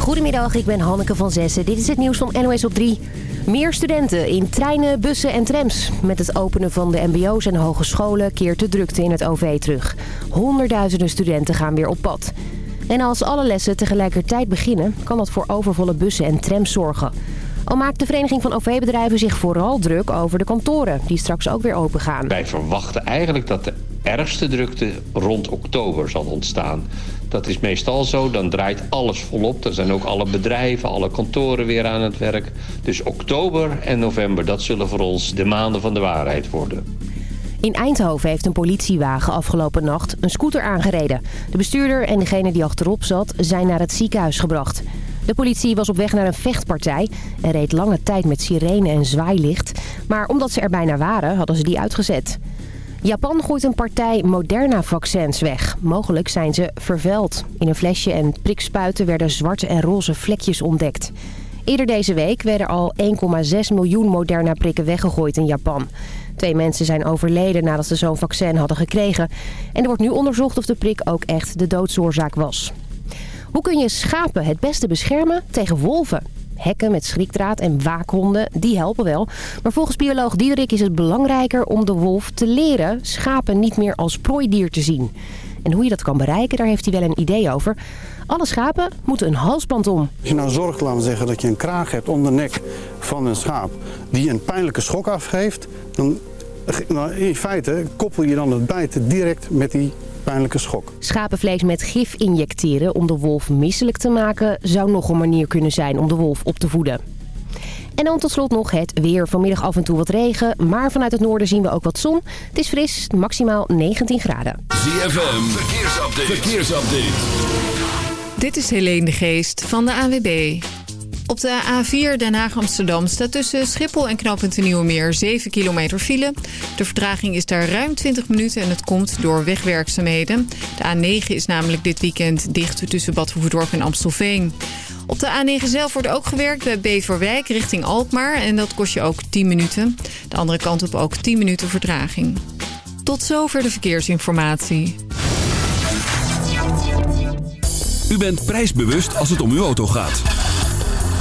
Goedemiddag, ik ben Hanneke van Zessen. Dit is het nieuws van NOS op 3. Meer studenten in treinen, bussen en trams. Met het openen van de mbo's en hogescholen keert de drukte in het OV terug. Honderdduizenden studenten gaan weer op pad. En als alle lessen tegelijkertijd beginnen... kan dat voor overvolle bussen en trams zorgen. Al maakt de Vereniging van OV-bedrijven zich vooral druk over de kantoren... die straks ook weer open gaan. Wij verwachten eigenlijk dat de ergste drukte rond oktober zal ontstaan. Dat is meestal zo, dan draait alles volop. Dan zijn ook alle bedrijven, alle kantoren weer aan het werk. Dus oktober en november, dat zullen voor ons de maanden van de waarheid worden. In Eindhoven heeft een politiewagen afgelopen nacht een scooter aangereden. De bestuurder en degene die achterop zat zijn naar het ziekenhuis gebracht. De politie was op weg naar een vechtpartij en reed lange tijd met sirene en zwaailicht. Maar omdat ze er bijna waren, hadden ze die uitgezet. Japan gooit een partij Moderna-vaccins weg. Mogelijk zijn ze vervuild. In een flesje en prikspuiten werden zwarte en roze vlekjes ontdekt. Eerder deze week werden al 1,6 miljoen Moderna-prikken weggegooid in Japan. Twee mensen zijn overleden nadat ze zo'n vaccin hadden gekregen. En er wordt nu onderzocht of de prik ook echt de doodsoorzaak was. Hoe kun je schapen het beste beschermen tegen wolven? Hekken met schrikdraad en waakhonden, die helpen wel. Maar volgens bioloog Diederik is het belangrijker om de wolf te leren... schapen niet meer als prooidier te zien. En hoe je dat kan bereiken, daar heeft hij wel een idee over. Alle schapen moeten een halsband om. Als je nou zorgt, laten we zeggen, dat je een kraag hebt om de nek van een schaap... die een pijnlijke schok afgeeft... dan in feite koppel je dan het bijten direct met die pijnlijke schok. Schapenvlees met gif injecteren om de wolf misselijk te maken... zou nog een manier kunnen zijn om de wolf op te voeden. En dan tot slot nog het weer. Vanmiddag af en toe wat regen, maar vanuit het noorden zien we ook wat zon. Het is fris, maximaal 19 graden. ZFM, verkeersupdate. verkeersupdate. Dit is Helene de Geest van de AWB. Op de A4 Den Haag-Amsterdam staat tussen Schiphol en knooppunt Nieuwe Meer 7 kilometer file. De vertraging is daar ruim 20 minuten en het komt door wegwerkzaamheden. De A9 is namelijk dit weekend dicht tussen Bad Hoeverdorp en Amstelveen. Op de A9 zelf wordt ook gewerkt bij Beverwijk richting Alkmaar en dat kost je ook 10 minuten. De andere kant op ook 10 minuten vertraging. Tot zover de verkeersinformatie. U bent prijsbewust als het om uw auto gaat.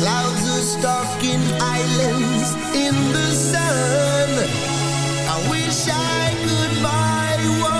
Clouds are stalking islands in the sun. I wish I could buy one.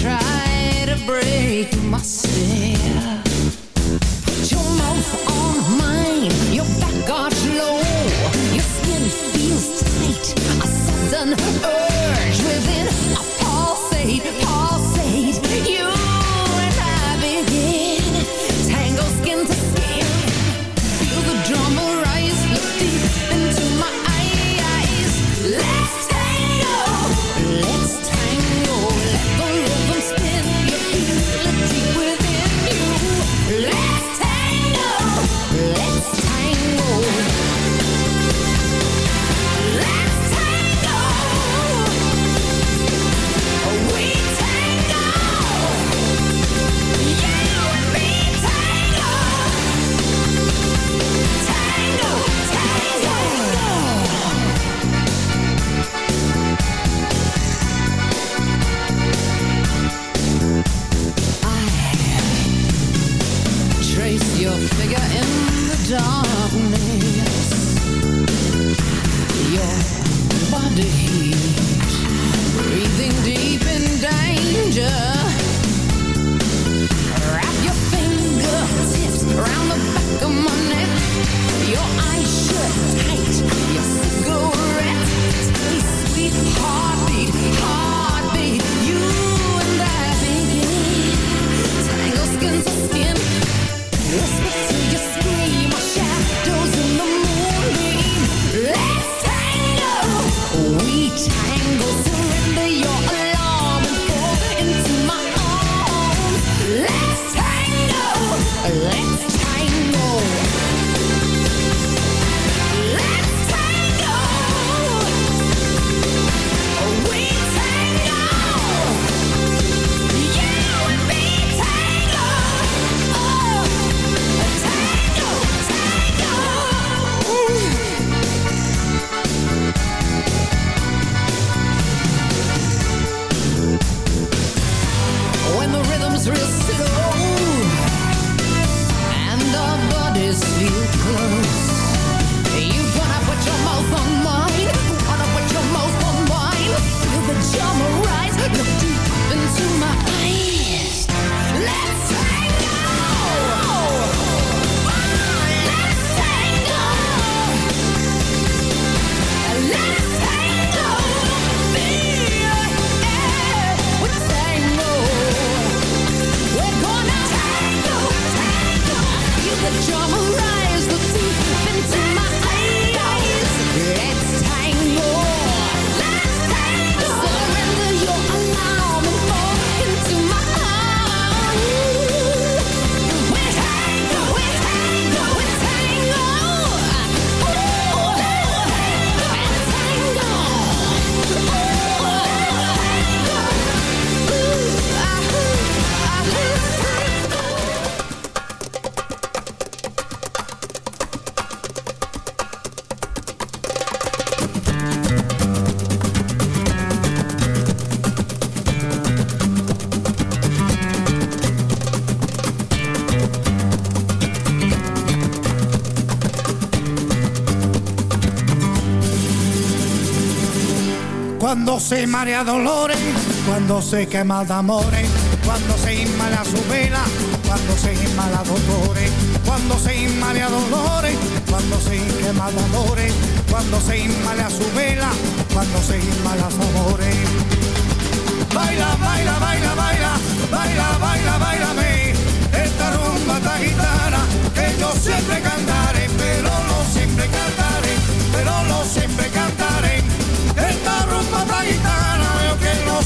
try to break myself Put your mouth on mine. Your back low. Your skin feels tight. A Cuando se marea dolores, cuando se quema de amores, cuando se inmala su vela, cuando se inmala dolores, cuando se inmala dolores, cuando se quema de amores, cuando se inmala su vela, cuando se inmala amores. Baila, baila, baila, baila, baila, baila, bailame, esta rumba esta gitana que yo siempre cantaré, pero no siempre cantaré, pero no siempre cantaré.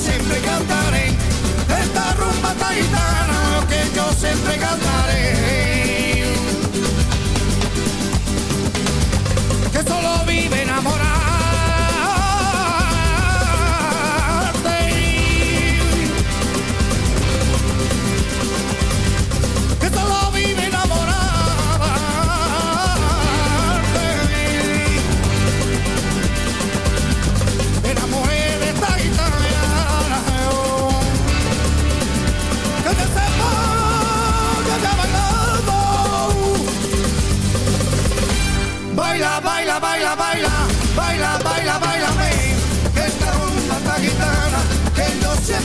siempre cantaré. Esta rumba taitana que yo siempre cantaré. Que solo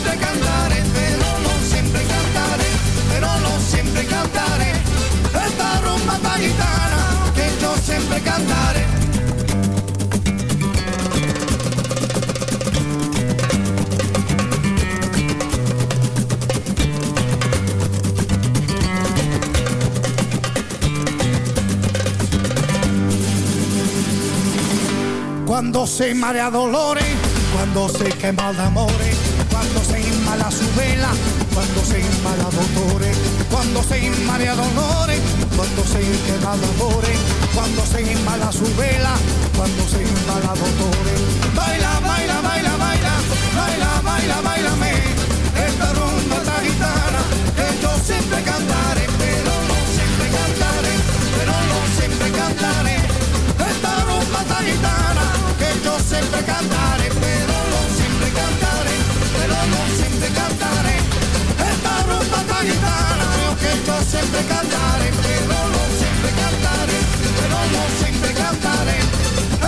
sempre cantare, però non sempre cantare, però non sempre cantare, questa rumba paghitana che io sempre cantare. Cuando se marea dolore, quando sei che mal d'amore. vela quando sei in mare ad odore, quando sei in mare ad onore, quando sei in su vela, cuando se in mare. Baila, baila, baila, baila, baila, baila, baila me, esta rumba esta gitana, que yo siempre cantaré, pero no siempre cantaré, pero no siempre cantaré, esta rumba esta gitana, que yo siempre cantaré. va sempre cantare, però non sempre cantare, però non sempre cantare.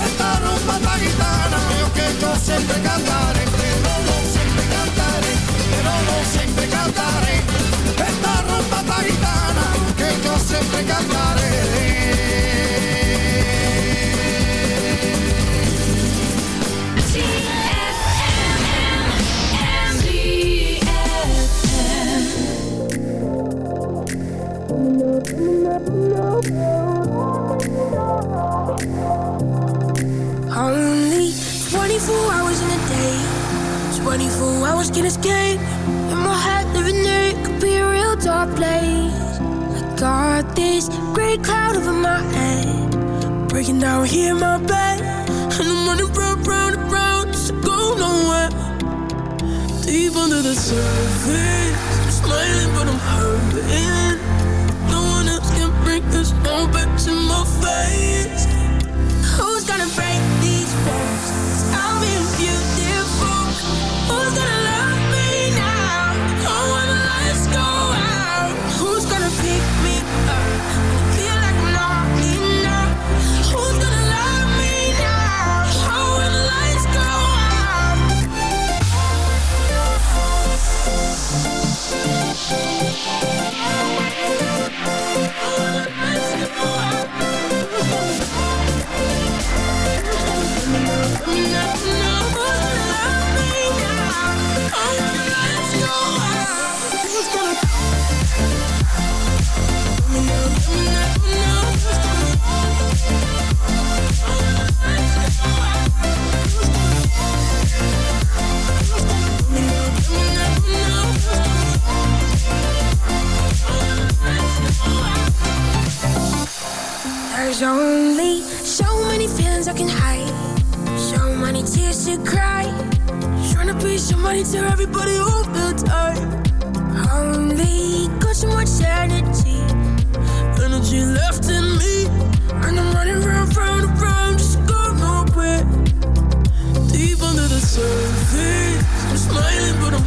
Esta rumba la gitana, yo quiero siempre cantare, pero non sempre cantare, però non sempre cantare. Esta rumba la gitana, yo quiero siempre cantare. Gray cloud over my head, breaking down here in my bed. And I'm running round, round, and round, just to go nowhere. Deep under the surface, I'm smiling, but I'm hurting. No one else can bring this moment to my face. Who's gonna break these walls? There's only so many feelings I can hide. So many tears to cry. Trying to be somebody to everybody all the time Only got so much energy. Energy left in me. And I'm running round, round, round Just go nowhere Deep under the surface I'm smiling but I'm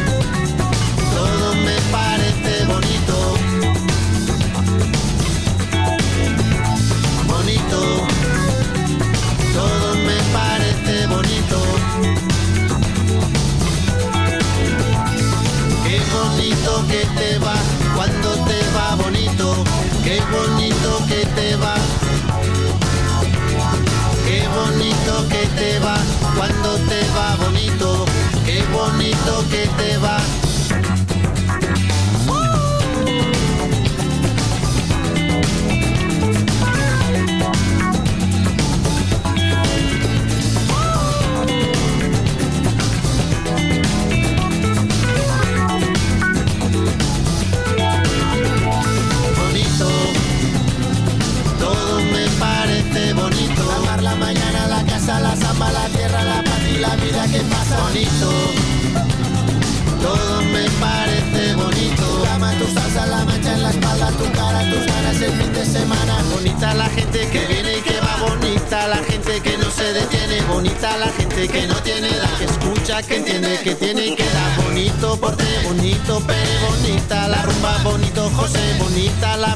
Tu salsa, la mancha en la espalda, tu cara, tus ganas el fin de semana. Bonita la gente que viene y que va bonita, la gente que no se detiene, bonita la gente que no tiene edad, que escucha, que entiende, que tiene y que da bonito porte, bonito pere, bonita la rumba, bonito José, bonita la